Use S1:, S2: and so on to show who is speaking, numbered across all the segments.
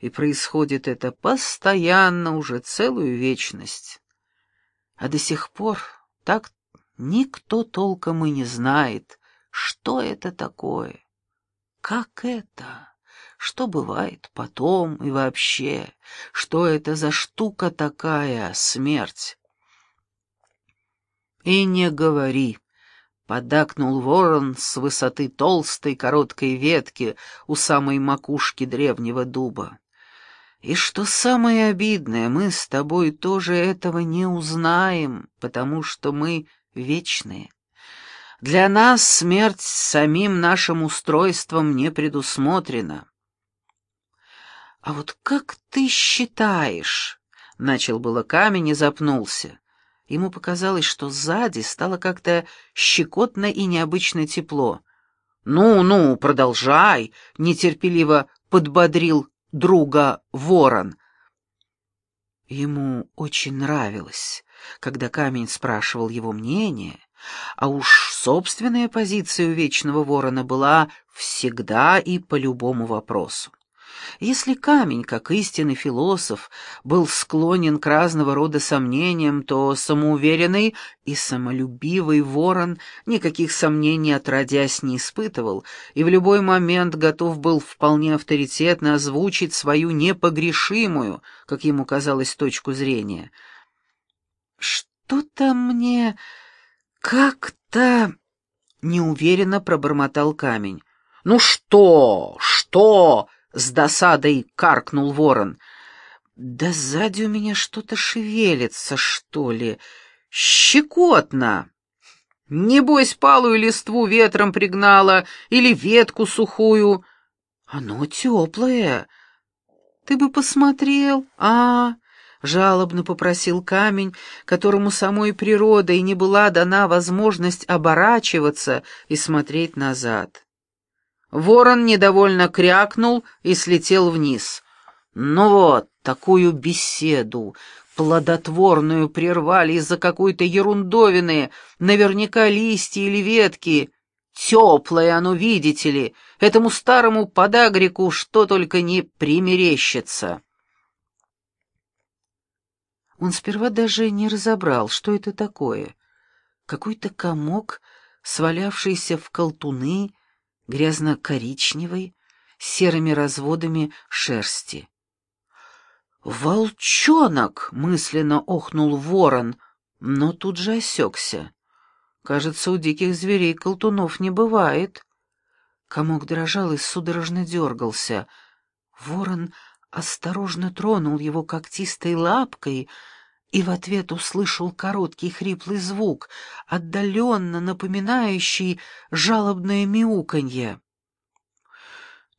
S1: и происходит это постоянно уже целую вечность. А до сих пор так никто толком и не знает, что это такое, как это, что бывает потом и вообще, что это за штука такая, смерть. И не говори, подакнул ворон с высоты толстой короткой ветки у самой макушки древнего дуба. И что самое обидное, мы с тобой тоже этого не узнаем, потому что мы вечные. Для нас смерть самим нашим устройством не предусмотрена. А вот как ты считаешь? Начал было камень и запнулся. Ему показалось, что сзади стало как-то щекотно и необычно тепло. «Ну-ну, продолжай!» — нетерпеливо подбодрил друга ворон. Ему очень нравилось, когда камень спрашивал его мнение, а уж собственная позиция у вечного ворона была всегда и по любому вопросу. Если камень, как истинный философ, был склонен к разного рода сомнениям, то самоуверенный и самолюбивый ворон никаких сомнений отродясь не испытывал и в любой момент готов был вполне авторитетно озвучить свою непогрешимую, как ему казалось, точку зрения. «Что-то мне как-то...» — неуверенно пробормотал камень. «Ну что? Что?» С досадой каркнул ворон. «Да сзади у меня что-то шевелится, что ли. Щекотно!» «Небось, палую листву ветром пригнала или ветку сухую. Оно теплое. Ты бы посмотрел, а...» — жалобно попросил камень, которому самой природой не была дана возможность оборачиваться и смотреть назад. Ворон недовольно крякнул и слетел вниз. Ну вот, такую беседу, плодотворную, прервали из-за какой-то ерундовины, наверняка листья или ветки. Теплое оно, видите ли, этому старому подагрику что только не примерещится. Он сперва даже не разобрал, что это такое. Какой-то комок, свалявшийся в колтуны, грязно-коричневой, с серыми разводами шерсти. «Волчонок!» — мысленно охнул ворон, но тут же осекся. Кажется, у диких зверей колтунов не бывает. Комок дрожал и судорожно дергался. Ворон осторожно тронул его когтистой лапкой — и в ответ услышал короткий хриплый звук, отдаленно напоминающий жалобное мяуканье.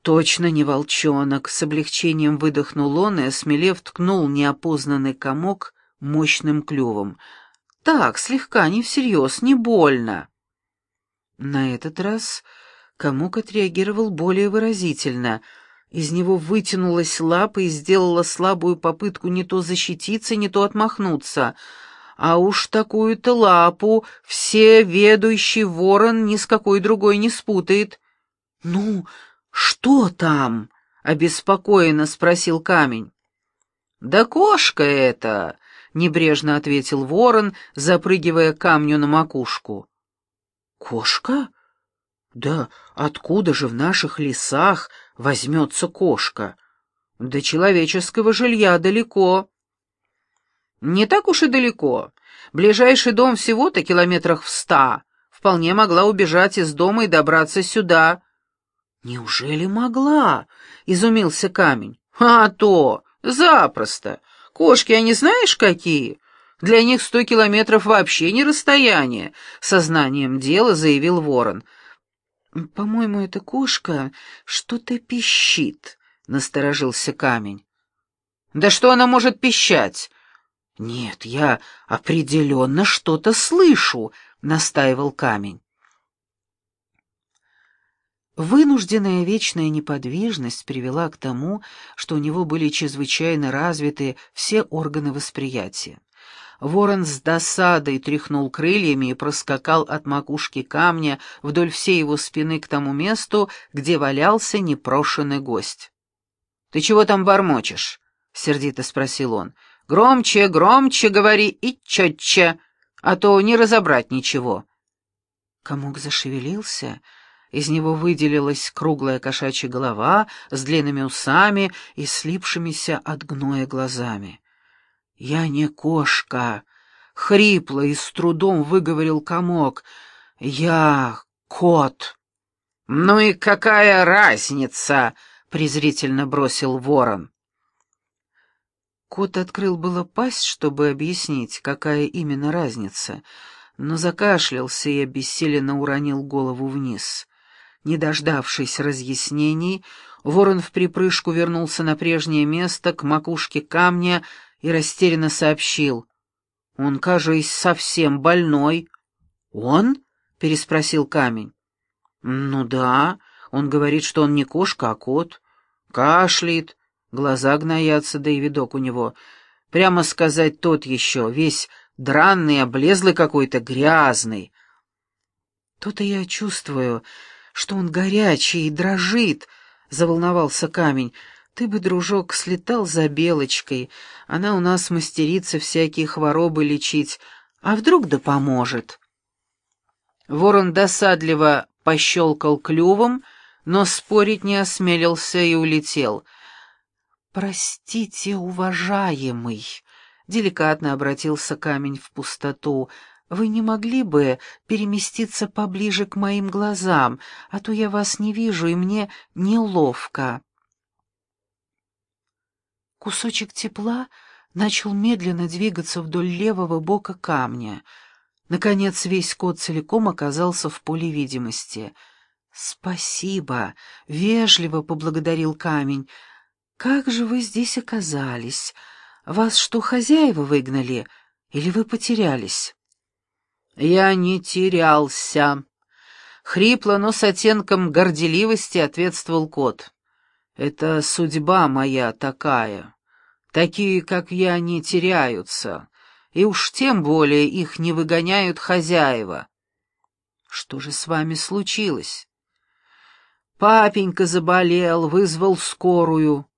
S1: Точно не волчонок, с облегчением выдохнул он и, осмелев, ткнул неопознанный комок мощным клювом. Так, слегка, не всерьез, не больно. На этот раз комок отреагировал более выразительно — из него вытянулась лапа и сделала слабую попытку не то защититься, не то отмахнуться. А уж такую-то лапу все ведущий ворон ни с какой другой не спутает. «Ну, что там?» — обеспокоенно спросил камень. «Да кошка это!» — небрежно ответил ворон, запрыгивая камню на макушку. «Кошка? Да откуда же в наших лесах возьмется кошка. До человеческого жилья далеко. Не так уж и далеко. Ближайший дом всего-то километрах в ста. Вполне могла убежать из дома и добраться сюда. Неужели могла? Изумился камень. А то, запросто. Кошки, они знаешь какие? Для них сто километров вообще не расстояние, сознанием дела заявил ворон. «По-моему, эта кошка что-то пищит», — насторожился камень. «Да что она может пищать?» «Нет, я определенно что-то слышу», — настаивал камень. Вынужденная вечная неподвижность привела к тому, что у него были чрезвычайно развиты все органы восприятия. Ворон с досадой тряхнул крыльями и проскакал от макушки камня вдоль всей его спины к тому месту, где валялся непрошенный гость. «Ты чего там бормочешь?» — сердито спросил он. «Громче, громче говори и четче, а то не разобрать ничего». Комок зашевелился, из него выделилась круглая кошачья голова с длинными усами и слипшимися от гноя глазами. «Я не кошка!» — хрипло и с трудом выговорил комок. «Я кот!» «Ну и какая разница?» — презрительно бросил ворон. Кот открыл было пасть, чтобы объяснить, какая именно разница, но закашлялся и обессиленно уронил голову вниз. Не дождавшись разъяснений, ворон в припрыжку вернулся на прежнее место, к макушке камня, и растерянно сообщил. «Он, кажется, совсем больной». «Он?» — переспросил камень. «Ну да, он говорит, что он не кошка, а кот. Кашляет, Глаза гноятся, да и видок у него. Прямо сказать, тот еще, весь дранный, облезлый какой-то, грязный. То-то я чувствую, что он горячий и дрожит, — заволновался камень. Ты бы, дружок, слетал за белочкой. Она у нас мастерица всякие хворобы лечить. А вдруг да поможет? Ворон досадливо пощелкал клювом, но спорить не осмелился и улетел — «Простите, уважаемый», — деликатно обратился камень в пустоту, — «вы не могли бы переместиться поближе к моим глазам, а то я вас не вижу, и мне неловко». Кусочек тепла начал медленно двигаться вдоль левого бока камня. Наконец весь кот целиком оказался в поле видимости. «Спасибо!» — вежливо поблагодарил камень — «Как же вы здесь оказались? Вас что, хозяева выгнали? Или вы потерялись?» «Я не терялся», — хрипло, но с оттенком горделивости ответствовал кот. «Это судьба моя такая. Такие, как я, не теряются, и уж тем более их не выгоняют хозяева». «Что же с вами случилось?» «Папенька заболел, вызвал скорую».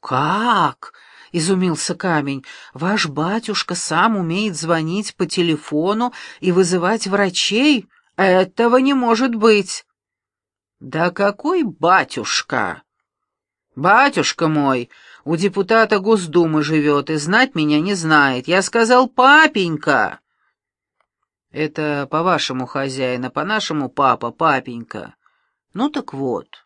S1: «Как?» — изумился камень. «Ваш батюшка сам умеет звонить по телефону и вызывать врачей? Этого не может быть!» «Да какой батюшка?» «Батюшка мой у депутата Госдумы живет и знать меня не знает. Я сказал папенька!» «Это по-вашему хозяина, по-нашему папа, папенька. Ну так вот».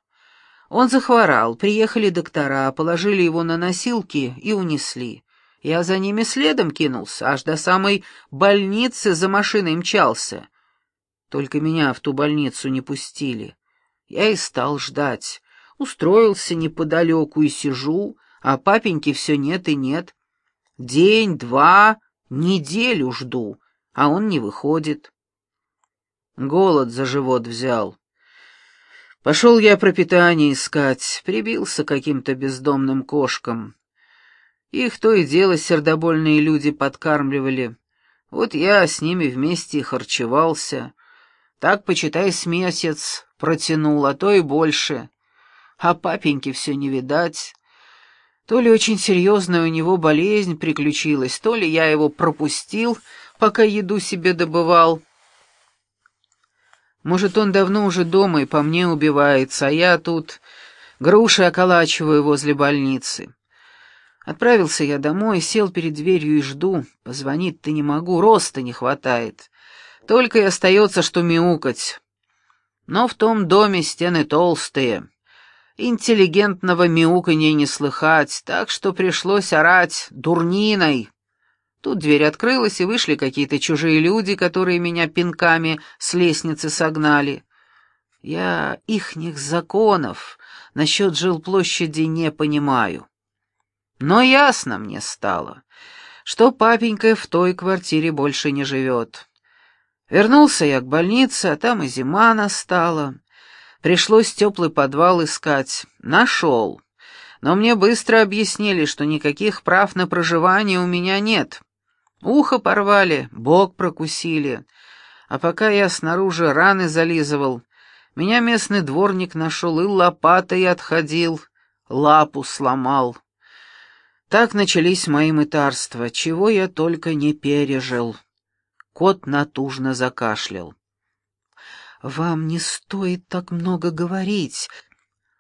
S1: Он захворал, приехали доктора, положили его на носилки и унесли. Я за ними следом кинулся, аж до самой больницы за машиной мчался. Только меня в ту больницу не пустили. Я и стал ждать. Устроился неподалеку и сижу, а папеньки все нет и нет. День, два, неделю жду, а он не выходит. Голод за живот взял. Пошел я пропитание искать, прибился каким-то бездомным кошкам. Их то и дело сердобольные люди подкармливали. Вот я с ними вместе и харчевался. Так, почитай, с месяц протянул, а то и больше. А папеньки все не видать. То ли очень серьезная у него болезнь приключилась, то ли я его пропустил, пока еду себе добывал. Может, он давно уже дома и по мне убивается, а я тут груши околачиваю возле больницы. Отправился я домой, сел перед дверью и жду. Позвонить-то не могу, роста не хватает. Только и остается, что мяукать. Но в том доме стены толстые. Интеллигентного мяуканья не слыхать, так что пришлось орать дурниной. Тут дверь открылась, и вышли какие-то чужие люди, которые меня пинками с лестницы согнали. Я ихних законов насчет жилплощади не понимаю. Но ясно мне стало, что папенька в той квартире больше не живет. Вернулся я к больнице, а там и зима настала. Пришлось теплый подвал искать. Нашел. Но мне быстро объяснили, что никаких прав на проживание у меня нет. Ухо порвали, бок прокусили. А пока я снаружи раны зализывал, меня местный дворник нашел и лопатой отходил. лапу сломал. Так начались мои мытарства, чего я только не пережил. Кот натужно закашлял. «Вам не стоит так много говорить»,